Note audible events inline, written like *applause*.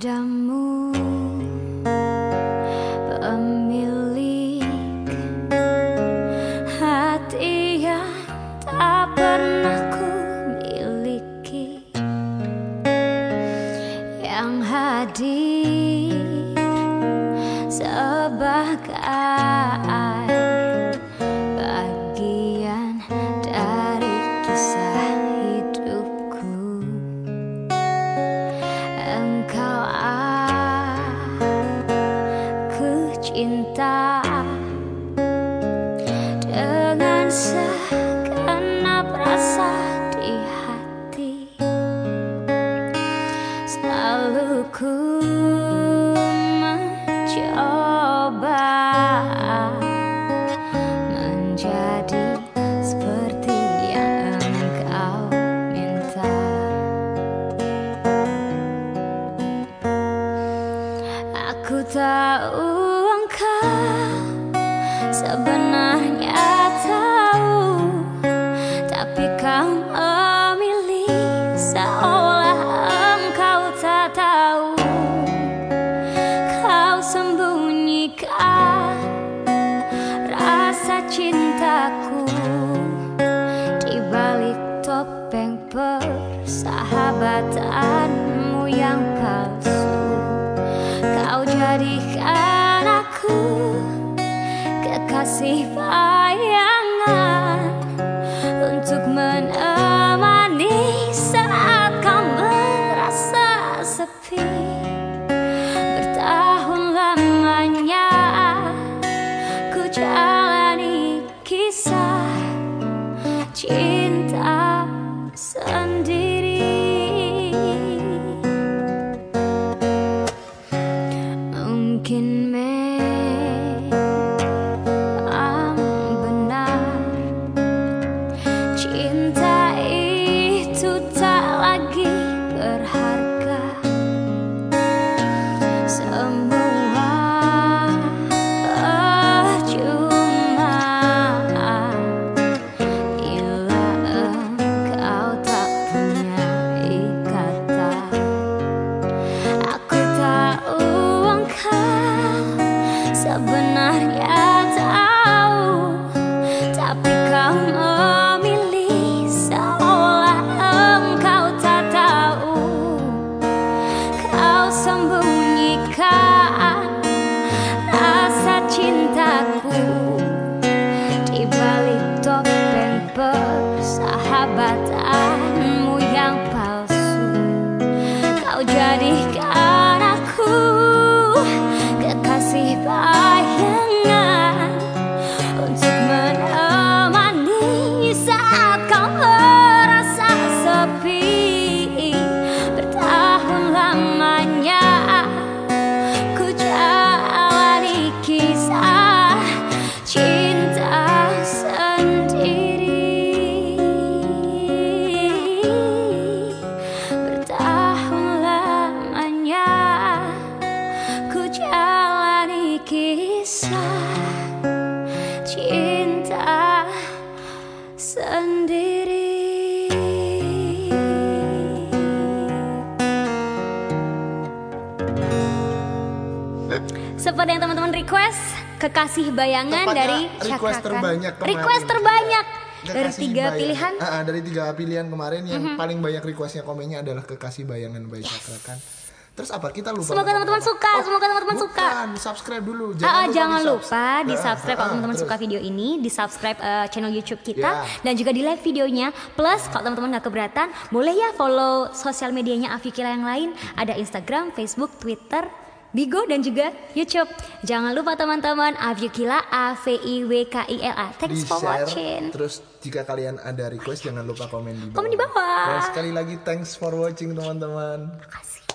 Jam sembunyikan rasa cintaku Di balik topeng persahabatanmu yang palsu. Kau jadikan aku kekasih bayangan cinta sendiri sendiri Seperti yang teman-teman request Kekasih bayangan Tepatnya dari request Cakrakan. terbanyak kemarin. Request terbanyak Dari tiga bayang- pilihan. Ah, ah, dari tiga pilihan kemarin yang paling banyak requestnya komennya adalah kekasih bayangan bayi Cakrakan. Terus apa kita lupa? Semoga teman-teman suka, semoga teman-teman suka. Subscribe dulu. Ah, ah, jangan di-subs- lupa di subscribe kalau teman-teman suka *laughs* video ini, di subscribe eh, channel YouTube kita Ya. dan juga di like videonya. Plus kalau teman-teman nggak keberatan, boleh ya follow sosial medianya Avikila yang lain. Ada Instagram, Facebook, Twitter, Bigo dan juga YouTube. Jangan lupa teman-teman Avikila A V I W K I L A. Thanks for Di-share. watching. Terus jika kalian ada request jangan lupa komen di bawah. Komen di bawah. Dan sekali lagi thanks for watching teman-teman. Makasih.